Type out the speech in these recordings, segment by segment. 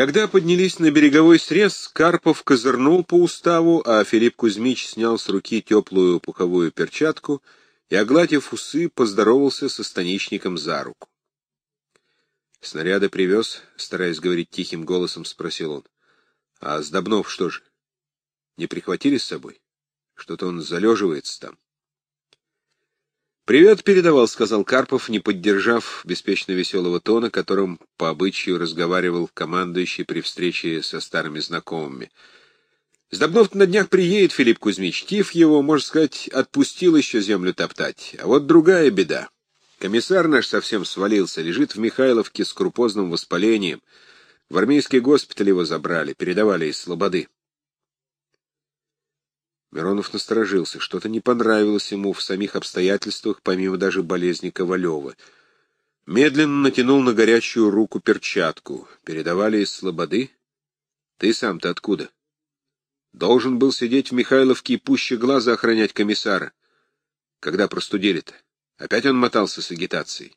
Когда поднялись на береговой срез, Карпов козырнул по уставу, а Филипп Кузьмич снял с руки теплую пуховую перчатку и, огладив усы, поздоровался со станичником за руку. «Снаряды привез?» — стараясь говорить тихим голосом, спросил он. «А Сдобнов что же? Не прихватили с собой? Что-то он залеживается там». «Привет передавал», — сказал Карпов, не поддержав беспечно веселого тона, которым по обычаю разговаривал командующий при встрече со старыми знакомыми. «Сдобнов на днях приедет, Филипп Кузьмич. Тиф его, можно сказать, отпустил еще землю топтать. А вот другая беда. Комиссар наш совсем свалился, лежит в Михайловке с крупозным воспалением. В армейский госпиталь его забрали, передавали из Слободы». Миронов насторожился. Что-то не понравилось ему в самих обстоятельствах, помимо даже болезни Ковалева. Медленно натянул на горячую руку перчатку. Передавали из слободы. Ты сам-то откуда? Должен был сидеть в Михайловке и пуще глаза охранять комиссара. Когда простудили-то? Опять он мотался с агитацией.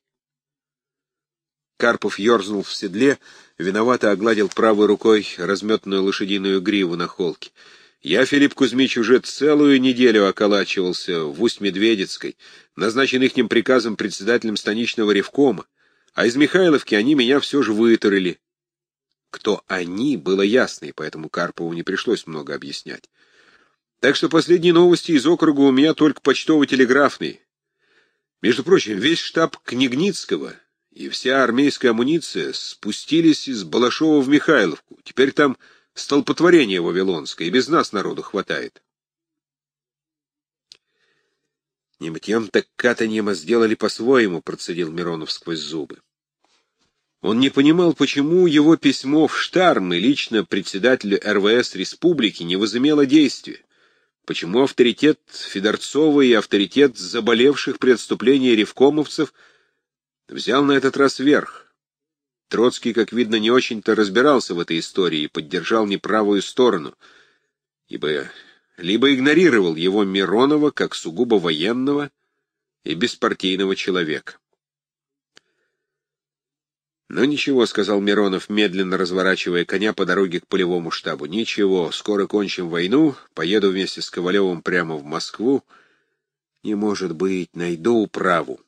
Карпов ерзнул в седле, виновато огладил правой рукой разметную лошадиную гриву на холке. Я, Филипп Кузьмич, уже целую неделю околачивался в Усть-Медведицкой, назначен ихним приказом председателем станичного ревкома, а из Михайловки они меня все же вытурили. Кто они, было ясно, и поэтому Карпову не пришлось много объяснять. Так что последние новости из округа у меня только почтово-телеграфные. Между прочим, весь штаб Княгницкого и вся армейская амуниция спустились из Балашова в Михайловку. Теперь там Столпотворение вавилонское, и без нас народу хватает. Не мытьем так катаньем, а сделали по-своему, процедил Миронов сквозь зубы. Он не понимал, почему его письмо в Штарм и лично председателю РВС Республики не возымело действия, почему авторитет Федорцова и авторитет заболевших при отступлении ревкомовцев взял на этот раз верх. Троцкий, как видно, не очень-то разбирался в этой истории и поддержал неправую сторону, ибо либо игнорировал его Миронова как сугубо военного и беспартийного человека. «Ну ничего», — сказал Миронов, медленно разворачивая коня по дороге к полевому штабу. «Ничего, скоро кончим войну, поеду вместе с Ковалевым прямо в Москву. Не может быть, найду управу».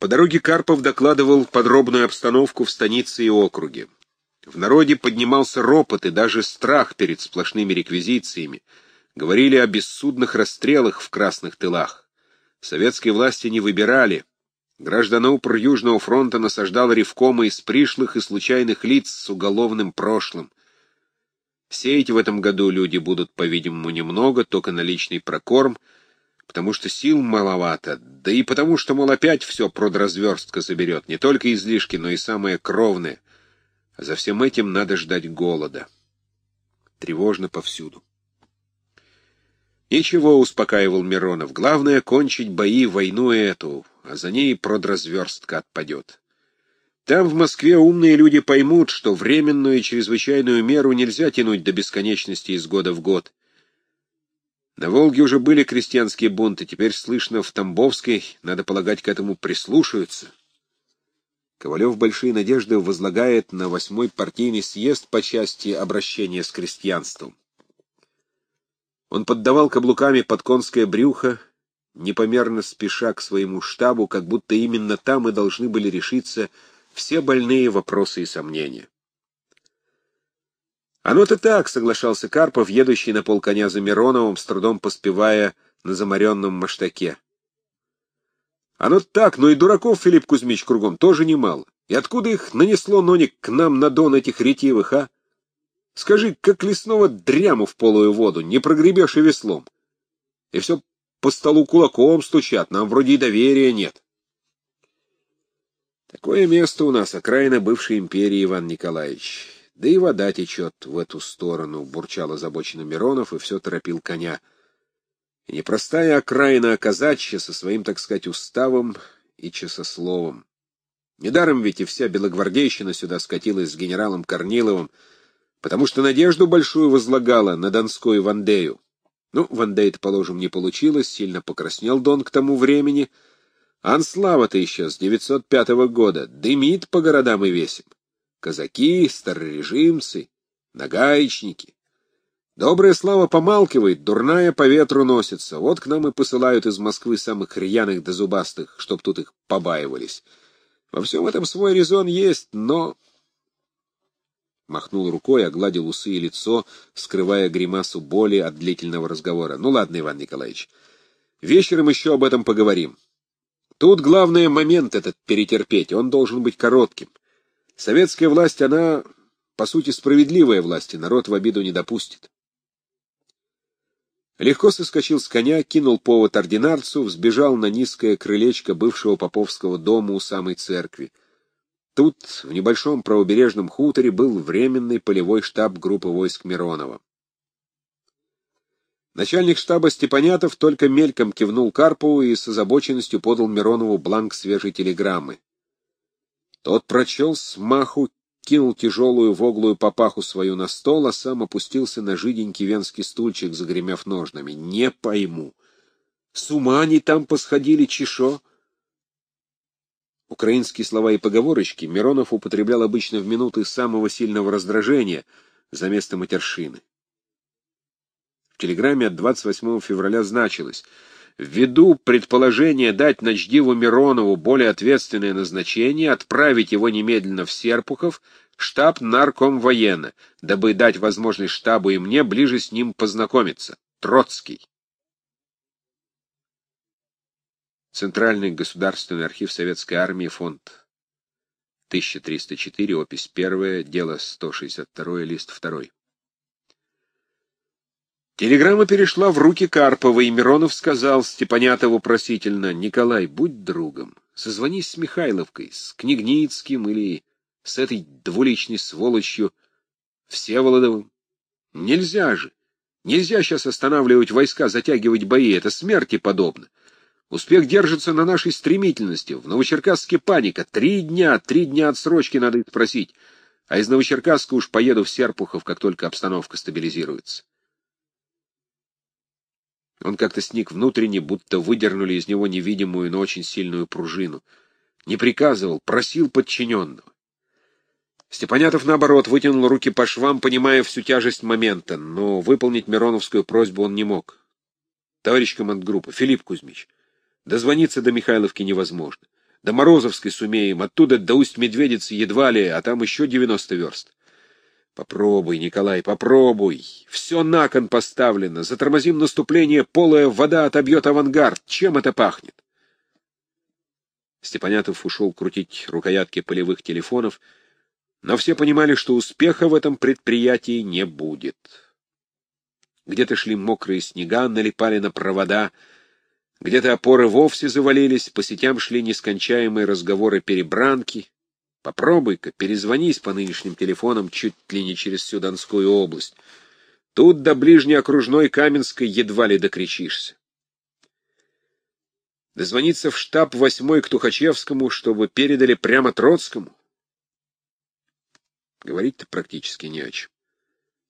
По дороге Карпов докладывал подробную обстановку в станице и округе. В народе поднимался ропот и даже страх перед сплошными реквизициями. Говорили о бессудных расстрелах в красных тылах. Советские власти не выбирали. Гражданопр Южного фронта насаждал ревкомы из пришлых и случайных лиц с уголовным прошлым. Сеять в этом году люди будут, по-видимому, немного, только на личный прокорм — потому что сил маловато, да и потому что, мол, опять все продразверстка заберет, не только излишки, но и самое кровное. А за всем этим надо ждать голода. Тревожно повсюду. «Ничего», — успокаивал Миронов, — «главное — кончить бои, войну эту, а за ней продразверстка отпадет. Там, в Москве, умные люди поймут, что временную и чрезвычайную меру нельзя тянуть до бесконечности из года в год, на Волге уже были крестьянские бунты, теперь слышно в Тамбовской, надо полагать, к этому прислушаются. Ковалев большие надежды возлагает на восьмой партийный съезд по части обращения с крестьянством. Он поддавал каблуками под конское брюхо, непомерно спеша к своему штабу, как будто именно там и должны были решиться все больные вопросы и сомнения. «Оно-то так», — соглашался Карпов, едущий на полконя за Мироновым, с трудом поспевая на замаренном маштаке. «Оно так, но и дураков, Филипп Кузьмич, кругом тоже немало. И откуда их нанесло, Ноник, к нам на дон этих ретивых, а? Скажи, как лесного дряму в полую воду, не прогребешь и веслом. И все по столу кулаком стучат, нам вроде и доверия нет». Такое место у нас, окраина бывшей империи, Иван Николаевич. Да и вода течет в эту сторону, — бурчал озабоченно Миронов и все торопил коня. Непростая окраина оказачья со своим, так сказать, уставом и часословом. Недаром ведь и вся белогвардейщина сюда скатилась с генералом Корниловым, потому что надежду большую возлагала на Донскую Вандею. Ну, Вандей-то, положим, не получилось, сильно покраснел Дон к тому времени. Анслава-то еще с 905 года, дымит по городам и весим. Казаки, старорежимцы, нагаечники. Добрая слава помалкивает, дурная по ветру носится. Вот к нам и посылают из Москвы самых рьяных да зубастых, чтоб тут их побаивались. Во всем этом свой резон есть, но... Махнул рукой, огладил усы и лицо, скрывая гримасу боли от длительного разговора. Ну ладно, Иван Николаевич, вечером еще об этом поговорим. Тут главный момент этот перетерпеть, он должен быть коротким. Советская власть, она, по сути, справедливая власть, и народ в обиду не допустит. Легко соскочил с коня, кинул повод ординарцу, взбежал на низкое крылечко бывшего поповского дома у самой церкви. Тут, в небольшом правобережном хуторе, был временный полевой штаб группы войск Миронова. Начальник штаба Степанятов только мельком кивнул Карпову и с озабоченностью подал Миронову бланк свежей телеграммы. Тот прочел смаху, кинул тяжелую воглую папаху свою на стол, а сам опустился на жиденький венский стульчик, загремев ножнами. «Не пойму. С ума они там посходили, чешо?» Украинские слова и поговорочки Миронов употреблял обычно в минуты самого сильного раздражения за место матершины. В телеграмме от 28 февраля значилось — ввиду предположения дать Ночдиву Миронову более ответственное назначение, отправить его немедленно в Серпухов, штаб нарком военно, дабы дать возможность штабу и мне ближе с ним познакомиться. Троцкий. Центральный государственный архив Советской Армии, фонд 1304, опись 1, дело 162, лист 2. Телеграмма перешла в руки Карпова, и Миронов сказал Степанятову просительно, «Николай, будь другом, созвонись с Михайловкой, с Княгницким или с этой двуличной сволочью Всеволодовым. Нельзя же, нельзя сейчас останавливать войска, затягивать бои, это смерти подобно. Успех держится на нашей стремительности. В Новочеркасске паника. Три дня, три дня отсрочки надо спросить. А из Новочеркасска уж поеду в Серпухов, как только обстановка стабилизируется. Он как-то сник внутренне, будто выдернули из него невидимую, но очень сильную пружину. Не приказывал, просил подчиненного. Степанятов, наоборот, вытянул руки по швам, понимая всю тяжесть момента, но выполнить Мироновскую просьбу он не мог. Товарищ командгруппа, Филипп Кузьмич, дозвониться до Михайловки невозможно. До Морозовской сумеем, оттуда до Усть-Медведицы едва ли, а там еще девяносто верст. Попробуй, Николай, попробуй. Все на кон поставлено. Затормозим наступление, полая вода отобьет авангард. Чем это пахнет? Степанятов ушел крутить рукоятки полевых телефонов, но все понимали, что успеха в этом предприятии не будет. Где-то шли мокрые снега, налипали на провода, где-то опоры вовсе завалились, по сетям шли нескончаемые разговоры перебранки, Попробуй-ка, перезвонись по нынешним телефонам чуть ли не через всю Донскую область. Тут до ближней окружной Каменской едва ли докричишься. Дозвониться в штаб восьмой к Тухачевскому, чтобы передали прямо Троцкому? Говорить-то практически не о чем.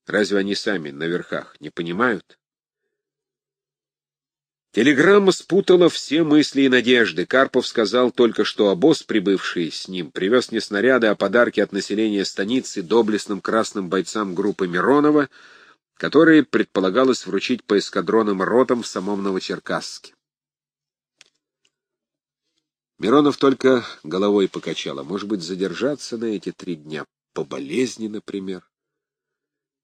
Разве они сами на верхах не понимают? Телеграмма спутала все мысли и надежды. Карпов сказал только, что обоз, прибывший с ним, привез не снаряды, а подарки от населения станицы доблестным красным бойцам группы Миронова, которые предполагалось вручить по эскадронам ротам в самом Новочеркасске. Миронов только головой покачал, а может быть задержаться на эти три дня, по болезни, например.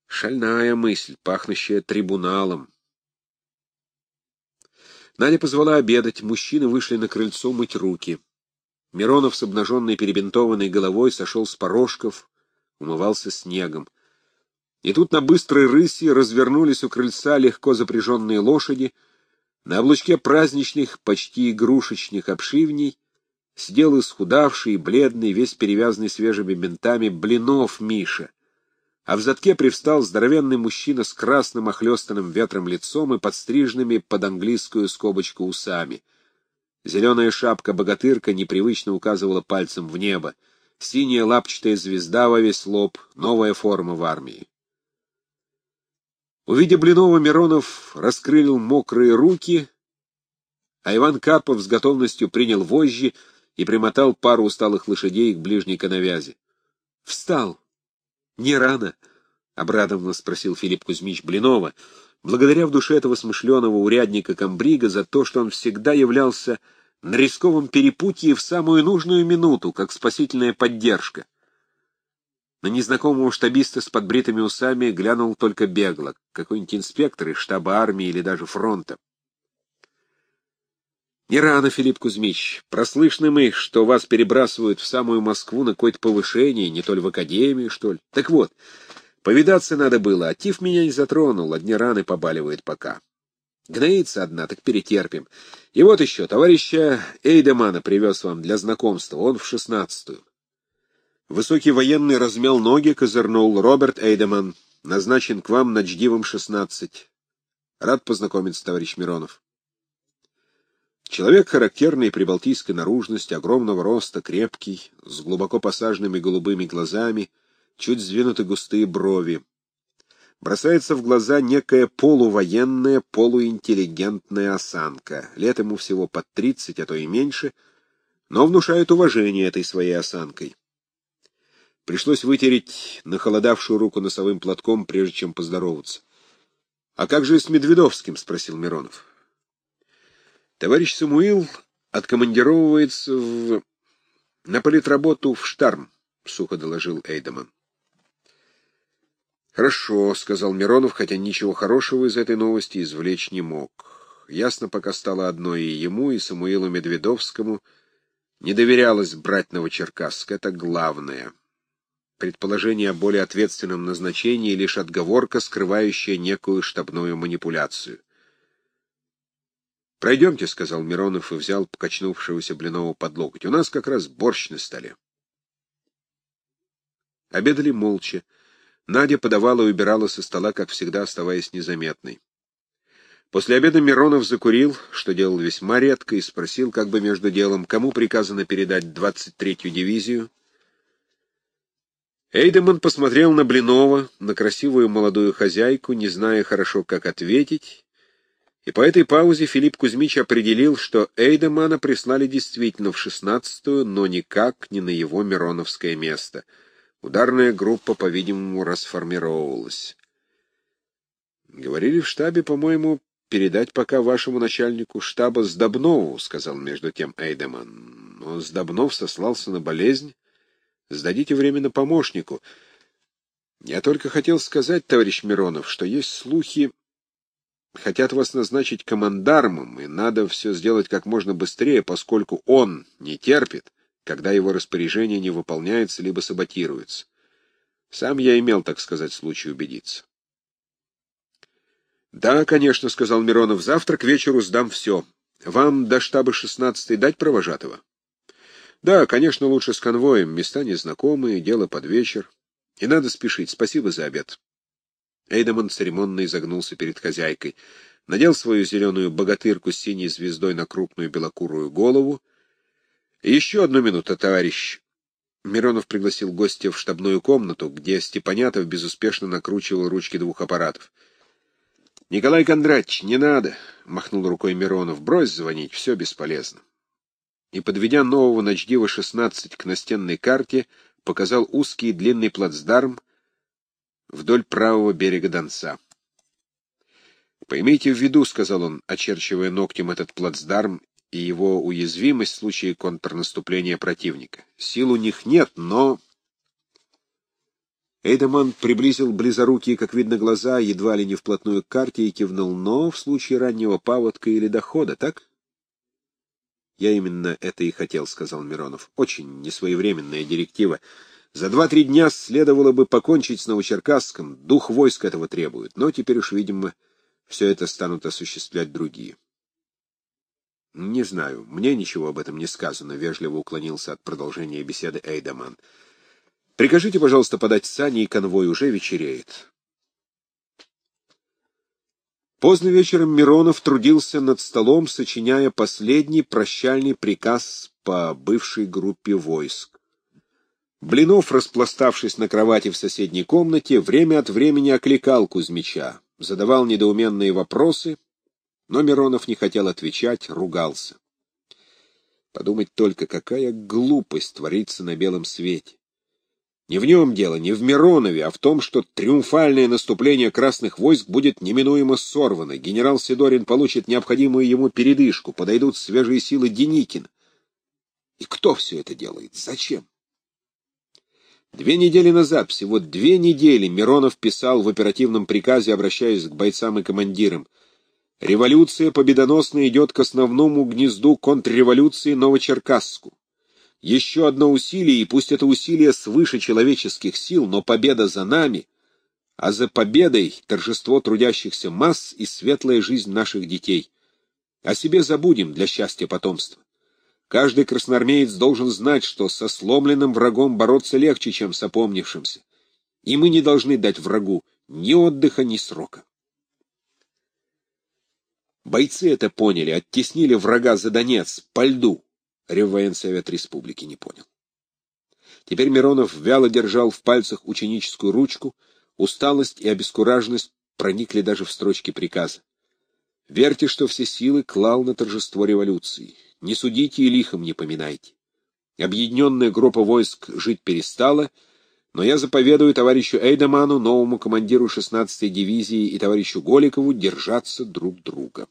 Шальная мысль, пахнущая трибуналом. Надя позвала обедать, мужчины вышли на крыльцо мыть руки. Миронов с обнаженной перебинтованной головой сошел с порожков, умывался снегом. И тут на быстрой рыси развернулись у крыльца легко запряженные лошади, на облучке праздничных, почти игрушечных обшивней сидел исхудавший, бледный, весь перевязанный свежими бинтами, блинов Миша, а в задке привстал здоровенный мужчина с красным охлестанным ветром лицом и подстриженными под английскую скобочку усами. Зеленая шапка-богатырка непривычно указывала пальцем в небо. Синяя лапчатая звезда во весь лоб, новая форма в армии. Увидя Блинова, Миронов раскрылил мокрые руки, а Иван Карпов с готовностью принял вожжи и примотал пару усталых лошадей к ближней коновязи. Встал. Не рано, — обрадованно спросил Филипп Кузьмич Блинова, благодаря в душе этого смышленого урядника Камбрига за то, что он всегда являлся на рисковом перепутье в самую нужную минуту, как спасительная поддержка. На незнакомого штабиста с подбритыми усами глянул только бегло, какой-нибудь инспектор из штаба армии или даже фронта. Не рано, Филипп Кузьмич. Прослышны мы, что вас перебрасывают в самую Москву на какое-то повышение, не то ли в академию, что ли. Так вот, повидаться надо было, а тиф меня не затронул, одни раны побаливают пока. Гноится одна, так перетерпим. И вот еще, товарища Эйдемана привез вам для знакомства, он в шестнадцатую. Высокий военный размял ноги, козырнул. Роберт Эйдеман, назначен к вам ночдивом шестнадцать. Рад познакомиться, товарищ Миронов. Человек характерной прибалтийской наружности, огромного роста, крепкий, с глубоко посаженными голубыми глазами, чуть сдвинуты густые брови. Бросается в глаза некая полувоенная, полуинтеллигентная осанка. Лет ему всего под тридцать, а то и меньше, но внушает уважение этой своей осанкой. Пришлось вытереть нахолодавшую руку носовым платком, прежде чем поздороваться. — А как же с Медведовским? — спросил Миронов. Товарищ Самуил откомандировывается в... на политработу в Штарм, — сухо доложил Эйдеман. «Хорошо», — сказал Миронов, хотя ничего хорошего из этой новости извлечь не мог. Ясно пока стало одно и ему, и Самуилу Медведовскому не доверялось брать Новочеркасск, это главное. Предположение о более ответственном назначении — лишь отговорка, скрывающая некую штабную манипуляцию. «Пройдемте», — сказал Миронов и взял покачнувшегося Блинова под локоть. «У нас как раз борщ на столе». Обедали молча. Надя подавала и убирала со стола, как всегда, оставаясь незаметной. После обеда Миронов закурил, что делал весьма редко, и спросил, как бы между делом, кому приказано передать 23-ю дивизию. Эйдеман посмотрел на Блинова, на красивую молодую хозяйку, не зная хорошо, как ответить, и по этой паузе Филипп Кузьмич определил, что Эйдемана прислали действительно в шестнадцатую, но никак не на его Мироновское место. Ударная группа, по-видимому, расформировалась. «Говорили в штабе, по-моему, передать пока вашему начальнику штаба Сдобнову», — сказал между тем Эйдеман. Но Сдобнов сослался на болезнь. «Сдадите временно помощнику». «Я только хотел сказать, товарищ Миронов, что есть слухи...» хотят вас назначить командармом, и надо все сделать как можно быстрее, поскольку он не терпит, когда его распоряжение не выполняется либо саботируется. Сам я имел, так сказать, случай убедиться. «Да, конечно», — сказал Миронов, — «завтра к вечеру сдам все. Вам до штаба 16 дать провожатого?» «Да, конечно, лучше с конвоем. Места незнакомые, дело под вечер. И надо спешить. Спасибо за обед». Эйдеман церемонно изогнулся перед хозяйкой, надел свою зеленую богатырку с синей звездой на крупную белокурую голову. «Еще одну минуту, товарищ!» Миронов пригласил гостя в штабную комнату, где Степанятов безуспешно накручивал ручки двух аппаратов. «Николай Кондратьевич, не надо!» — махнул рукой Миронов. «Брось звонить, все бесполезно». И, подведя нового ночдива-16 к настенной карте, показал узкий длинный плацдарм, вдоль правого берега Донца. «Поймите в виду», — сказал он, очерчивая ногтем этот плацдарм и его уязвимость в случае контрнаступления противника. «Сил у них нет, но...» Эйдеман приблизил близорукие, как видно, глаза, едва ли не вплотную к карте, и кивнул, но в случае раннего паводка или дохода, так? «Я именно это и хотел», — сказал Миронов. «Очень несвоевременная директива. За два-три дня следовало бы покончить с Новочеркасском, дух войск этого требует, но теперь уж, видимо, все это станут осуществлять другие. «Не знаю, мне ничего об этом не сказано», — вежливо уклонился от продолжения беседы Эйдаман. «Прикажите, пожалуйста, подать сани и конвой, уже вечереет». Поздно вечером Миронов трудился над столом, сочиняя последний прощальный приказ по бывшей группе войск. Блинов, распластавшись на кровати в соседней комнате, время от времени окликал Кузьмича, задавал недоуменные вопросы, но Миронов не хотел отвечать, ругался. Подумать только, какая глупость творится на белом свете. Не в нем дело, не в Миронове, а в том, что триумфальное наступление красных войск будет неминуемо сорвано. Генерал Сидорин получит необходимую ему передышку, подойдут свежие силы Деникина. И кто все это делает? Зачем? Две недели назад, всего две недели, Миронов писал в оперативном приказе, обращаясь к бойцам и командирам. «Революция победоносно идет к основному гнезду контрреволюции Новочеркасску. Еще одно усилие, и пусть это усилие свыше человеческих сил, но победа за нами, а за победой торжество трудящихся масс и светлая жизнь наших детей. О себе забудем для счастья потомства. Каждый красноармеец должен знать, что со сломленным врагом бороться легче, чем с опомнившимся. И мы не должны дать врагу ни отдыха, ни срока. Бойцы это поняли, оттеснили врага за Донец, по льду. Реввоенсовет республики не понял. Теперь Миронов вяло держал в пальцах ученическую ручку, усталость и обескураженность проникли даже в строчки приказа. Верьте, что все силы клал на торжество революции. Не судите и лихом не поминайте. Объединенная группа войск жить перестала, но я заповедую товарищу Эйдеману, новому командиру 16-й дивизии, и товарищу Голикову держаться друг друга.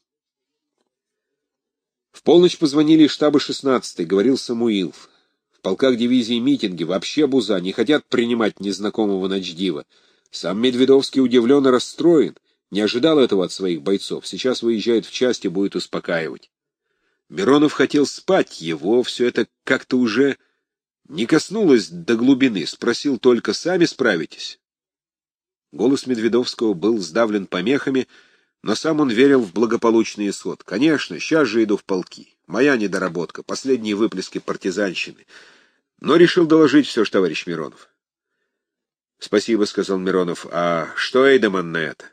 В полночь позвонили из штаба 16-й, говорил Самуил. В полках дивизии митинги, вообще буза, не хотят принимать незнакомого ночдива. Сам Медведовский удивлен и расстроен. Не ожидал этого от своих бойцов. Сейчас выезжает в часть и будет успокаивать. Миронов хотел спать, его все это как-то уже не коснулось до глубины, спросил только, сами справитесь? Голос Медведовского был сдавлен помехами, но сам он верил в благополучный исход. Конечно, сейчас же иду в полки. Моя недоработка, последние выплески партизанщины. Но решил доложить все ж, товарищ Миронов. — Спасибо, — сказал Миронов. — А что Эйдеман на это?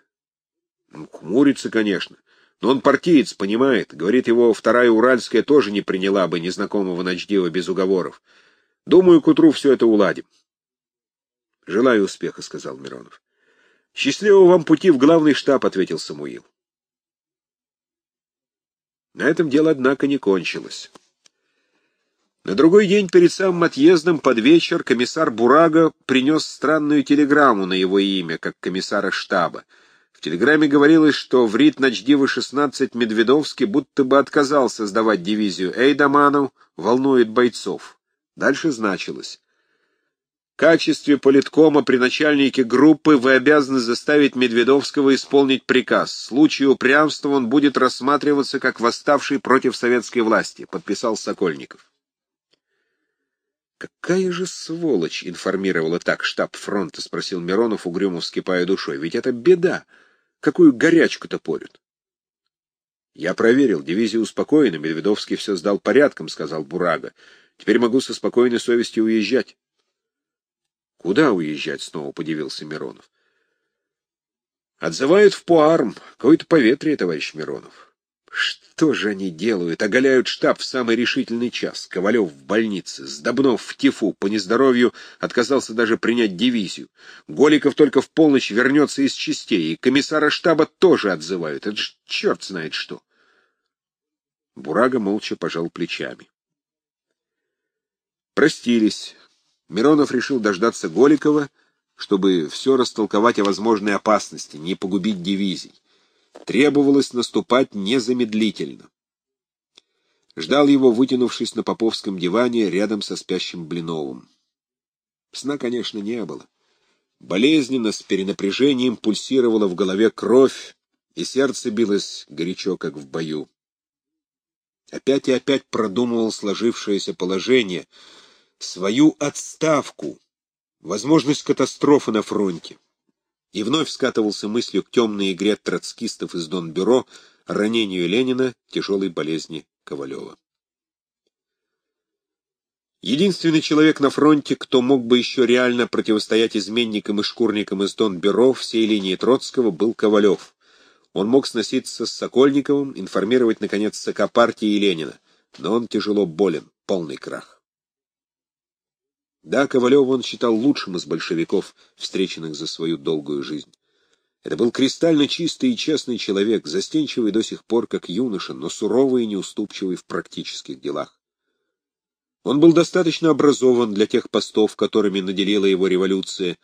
Ну, — Хмурится, конечно. Но он партиец, понимает. Говорит, его вторая Уральская тоже не приняла бы незнакомого ночдива без уговоров. Думаю, к утру все это уладим. — Желаю успеха, — сказал Миронов. — Счастливого вам пути в главный штаб, — ответил Самуил. На этом дело, однако, не кончилось. На другой день перед самым отъездом под вечер комиссар Бурага принес странную телеграмму на его имя, как комиссара штаба телеграмме говорилось, что в РИТ Ночдива-16 Медведовский будто бы отказался сдавать дивизию Эйдаману, волнует бойцов. Дальше значилось. В качестве политкома при начальнике группы вы обязаны заставить Медведовского исполнить приказ. В случае упрямства он будет рассматриваться как восставший против советской власти, подписал Сокольников. «Какая же сволочь!» — информировала так штаб фронта, — спросил Миронов, угрюмо вскипая душой. «Ведь это беда! Какую горячку-то порют? Я проверил, дивизия успокоена, Медведовский все сдал порядком, сказал Бурага. Теперь могу со спокойной совестью уезжать. Куда уезжать? Снова подивился Миронов. Отзывают в Пуарм. Какое-то поветрие, товарищ Миронов. Что же они делают? Оголяют штаб в самый решительный час. Ковалев в больнице, Сдобнов в тифу, по нездоровью отказался даже принять дивизию. Голиков только в полночь вернется из частей, и комиссара штаба тоже отзывают. Это ж черт знает что. Бурага молча пожал плечами. Простились. Миронов решил дождаться Голикова, чтобы все растолковать о возможной опасности, не погубить дивизий. Требовалось наступать незамедлительно. Ждал его, вытянувшись на поповском диване рядом со спящим Блиновым. Сна, конечно, не было. Болезненно, с перенапряжением пульсировала в голове кровь, и сердце билось горячо, как в бою. Опять и опять продумывал сложившееся положение, свою отставку, возможность катастрофы на фронте и вновь скатывался мыслью к темной игре троцкистов из Донбюро, ранению Ленина, тяжелой болезни Ковалева. Единственный человек на фронте, кто мог бы еще реально противостоять изменникам и шкурникам из Донбюро всей линии Троцкого, был Ковалев. Он мог сноситься с Сокольниковым, информировать, наконец, ЦК партии и Ленина. Но он тяжело болен, полный крах. Да, Ковалева он считал лучшим из большевиков, встреченных за свою долгую жизнь. Это был кристально чистый и честный человек, застенчивый до сих пор как юноша, но суровый и неуступчивый в практических делах. Он был достаточно образован для тех постов, которыми наделила его революция,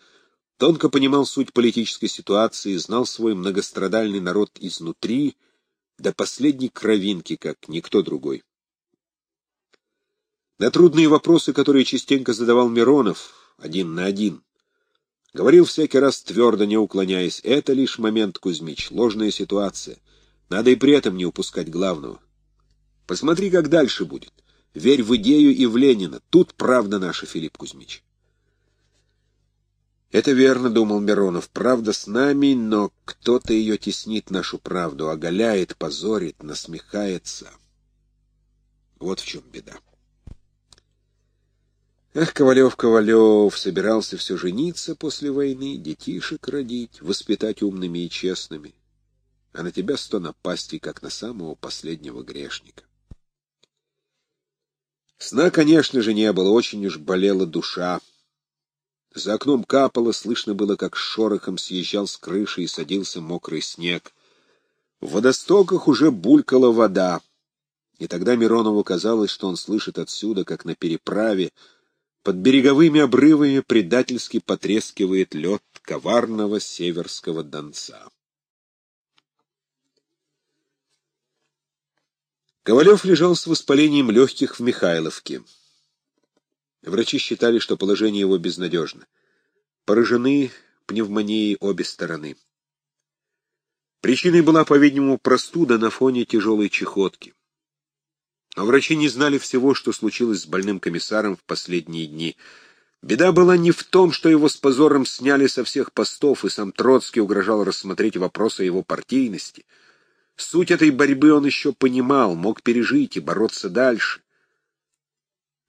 тонко понимал суть политической ситуации, знал свой многострадальный народ изнутри, до последней кровинки, как никто другой. На трудные вопросы, которые частенько задавал Миронов, один на один, говорил всякий раз твердо, не уклоняясь, это лишь момент, Кузьмич, ложная ситуация. Надо и при этом не упускать главного. Посмотри, как дальше будет. Верь в идею и в Ленина. Тут правда наша, Филипп Кузьмич. Это верно, думал Миронов. Правда с нами, но кто-то ее теснит, нашу правду, оголяет, позорит, насмехается. Вот в чем беда. Ах, Ковалев, Ковалев, собирался все жениться после войны, детишек родить, воспитать умными и честными. А на тебя сто напастей, как на самого последнего грешника. Сна, конечно же, не было, очень уж болела душа. За окном капало, слышно было, как шорохом съезжал с крыши и садился мокрый снег. В водостоках уже булькала вода, и тогда Миронову казалось, что он слышит отсюда, как на переправе, под береговыми обрывами предательски потрескивает лед коварного северского донца. Ковалев лежал с воспалением легких в Михайловке. Врачи считали, что положение его безнадежно. Поражены пневмонией обе стороны. Причиной была, по-видимому, простуда на фоне тяжелой чехотки. Но врачи не знали всего, что случилось с больным комиссаром в последние дни. Беда была не в том, что его с позором сняли со всех постов, и сам Троцкий угрожал рассмотреть вопрос о его партийности — Суть этой борьбы он еще понимал, мог пережить и бороться дальше.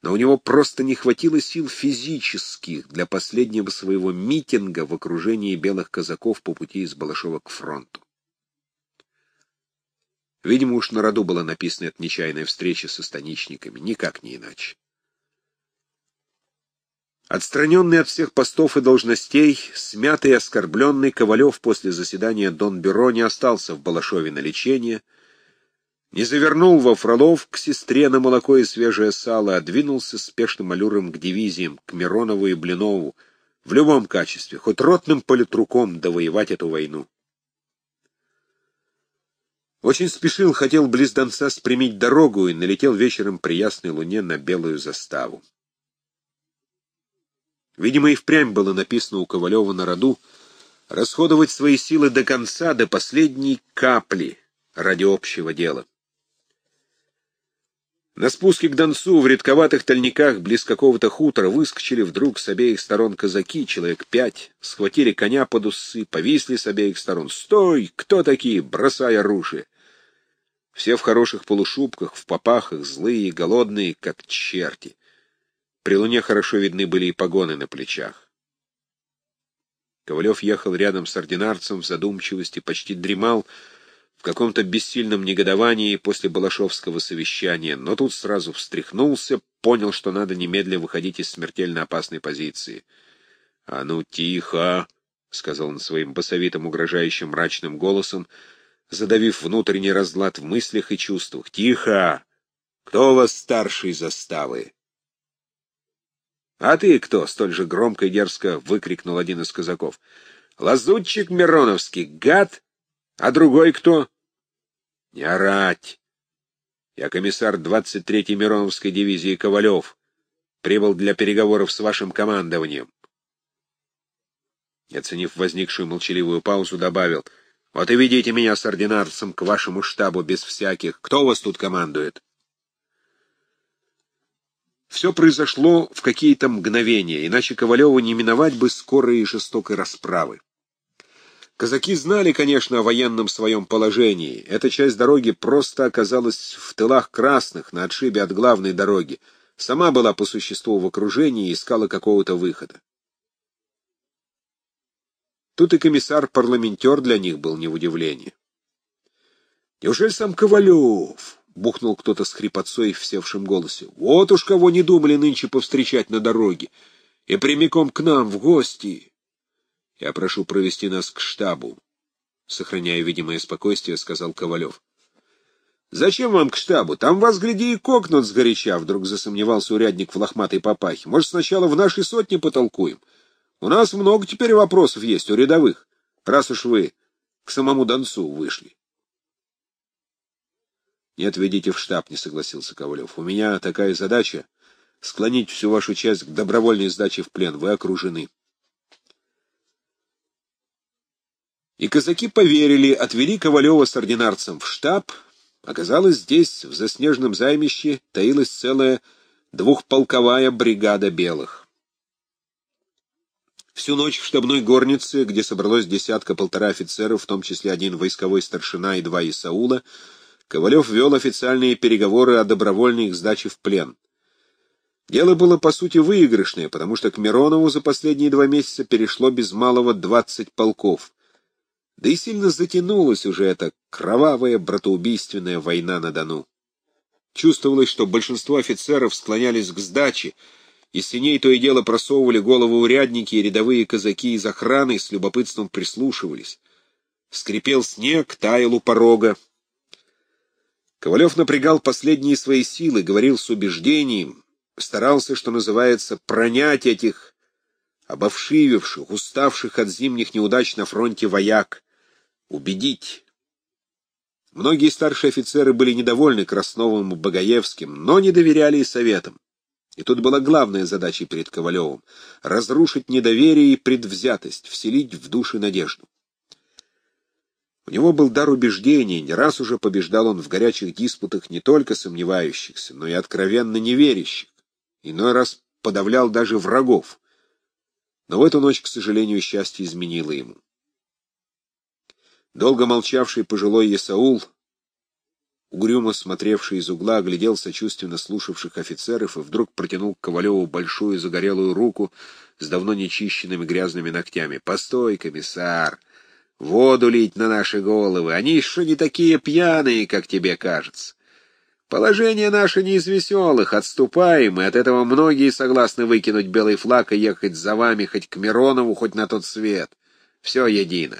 Но у него просто не хватило сил физических для последнего своего митинга в окружении белых казаков по пути из Балашова к фронту. Видимо, уж на роду была написана эта нечаянная встреча со станичниками, никак не иначе. Отстраненный от всех постов и должностей, смятый и оскорбленный, Ковалев после заседания Донбюро не остался в Балашове на лечение, не завернул во Фролов к сестре на молоко и свежее сало, а двинулся спешным аллюром к дивизиям, к Миронову и Блинову, в любом качестве, хоть ротным политруком довоевать эту войну. Очень спешил, хотел близ Донца спрямить дорогу и налетел вечером при ясной луне на белую заставу. Видимо, и впрямь было написано у Ковалева на роду расходовать свои силы до конца, до последней капли ради общего дела. На спуске к Донцу в редковатых тальниках близ какого-то хутора выскочили вдруг с обеих сторон казаки, человек пять, схватили коня под усы, повисли с обеих сторон. «Стой! Кто такие? Бросай оружие!» Все в хороших полушубках, в попахах, злые и голодные, как черти. При луне хорошо видны были и погоны на плечах. Ковалев ехал рядом с ординарцем в задумчивости, почти дремал в каком-то бессильном негодовании после Балашовского совещания, но тут сразу встряхнулся, понял, что надо немедленно выходить из смертельно опасной позиции. — А ну, тихо! — сказал он своим басовитым, угрожающим мрачным голосом, задавив внутренний разлад в мыслях и чувствах. — Тихо! Кто у вас старший заставы? «А ты кто?» — столь же громко и дерзко выкрикнул один из казаков. «Лазутчик Мироновский, гад! А другой кто?» «Не орать! Я комиссар 23-й Мироновской дивизии Ковалев. Прибыл для переговоров с вашим командованием». Оценив возникшую молчаливую паузу, добавил, «Вот и ведите меня с ординарцем к вашему штабу без всяких. Кто вас тут командует?» Все произошло в какие-то мгновения, иначе Ковалеву не миновать бы скорой и жестокой расправы. Казаки знали, конечно, о военном своем положении. Эта часть дороги просто оказалась в тылах красных, на отшибе от главной дороги. Сама была по существу в окружении и искала какого-то выхода. Тут и комиссар-парламентер для них был не в удивлении. Неужели сам Ковалев? бухнул кто-то с хрипотцой в севшем голосе. Вот уж кого не думали нынче повстречать на дороге. И прямиком к нам, в гости. Я прошу провести нас к штабу. Сохраняя видимое спокойствие, сказал Ковалев. Зачем вам к штабу? Там вас, гляди, и кокнут сгоряча, — вдруг засомневался урядник в лохматой папахе. Может, сначала в нашей сотне потолкуем? У нас много теперь вопросов есть, у рядовых, раз уж вы к самому Донцу вышли. Нет, ведите в штаб, — не согласился Ковалев. У меня такая задача — склонить всю вашу часть к добровольной сдаче в плен. Вы окружены. И казаки поверили, отвели Ковалева с ординарцем в штаб — Оказалось, здесь, в заснеженном займище, таилась целая двухполковая бригада белых. Всю ночь в штабной горнице, где собралось десятка-полтора офицеров, в том числе один войсковой старшина и два Исаула, Ковалев вел официальные переговоры о добровольной их сдаче в плен. Дело было, по сути, выигрышное, потому что к Миронову за последние два месяца перешло без малого двадцать полков. Да и сильно затянулась уже эта кровавая братоубийственная война на Дону. Чувствовалось, что большинство офицеров склонялись к сдаче, и синей то и дело просовывали головы урядники и рядовые казаки из охраны с любопытством прислушивались. Скрипел снег, таял у порога. Ковалев напрягал последние свои силы, говорил с убеждением, старался, что называется, пронять этих обовшививших, уставших от зимних неудач на фронте вояк, убедить. Многие старшие офицеры были недовольны Красновым и Богоевским, но не доверяли и советам. И тут была главная задача перед Ковалевым — разрушить недоверие и предвзятость, вселить в души надежду. У него был дар убеждений, не раз уже побеждал он в горячих диспутах не только сомневающихся, но и откровенно неверящих. Иной раз подавлял даже врагов. Но в эту ночь, к сожалению, счастье изменило ему. Долго молчавший пожилой Исаул, угрюмо смотревший из угла, оглядел сочувственно слушавших офицеров и вдруг протянул к Ковалеву большую загорелую руку с давно нечищенными грязными ногтями. «Постой, комиссар! Воду лить на наши головы! Они еще не такие пьяные, как тебе кажется!» Положение наше не из веселых, отступаем, и от этого многие согласны выкинуть белый флаг и ехать за вами хоть к Миронову, хоть на тот свет. Все едино.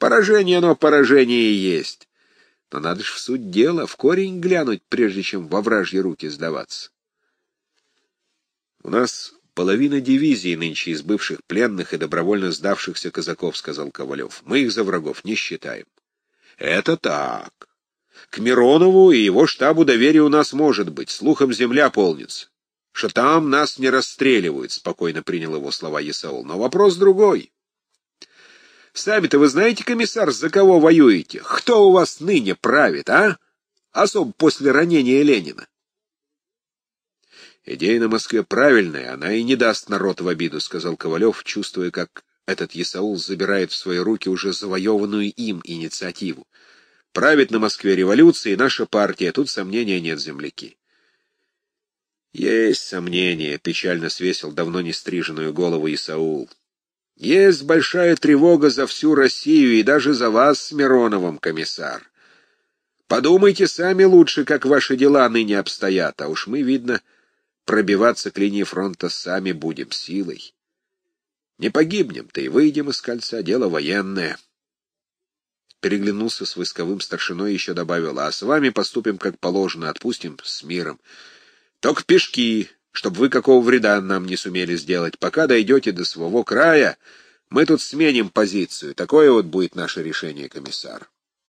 Поражение оно поражение и есть. Но надо ж в суть дела, в корень глянуть, прежде чем во вражьи руки сдаваться. У нас половина дивизии нынче из бывших пленных и добровольно сдавшихся казаков, — сказал Ковалев. Мы их за врагов не считаем. Это так. К Миронову и его штабу доверия у нас может быть. Слухом земля полнится. Что там нас не расстреливают, — спокойно принял его слова Исаул. Но вопрос другой. Сами-то вы знаете, комиссар, за кого воюете? Кто у вас ныне правит, а? Особо после ранения Ленина. Идея на Москве правильная, она и не даст народ в обиду, — сказал Ковалев, чувствуя, как этот Есаул забирает в свои руки уже завоеванную им инициативу. Правит на Москве революция и наша партия, тут сомнения нет, земляки. Есть сомнения, — печально свесил давно не стриженную голову Исаул. Есть большая тревога за всю Россию и даже за вас с Мироновым, комиссар. Подумайте сами лучше, как ваши дела ныне обстоят, а уж мы, видно, пробиваться к линии фронта сами будем силой. Не погибнем-то и выйдем из кольца, дело военное. Переглянулся с войсковым старшиной и еще добавил, а с вами поступим как положено, отпустим с миром. Только пешки, чтобы вы какого вреда нам не сумели сделать. Пока дойдете до своего края, мы тут сменим позицию. Такое вот будет наше решение, комиссар.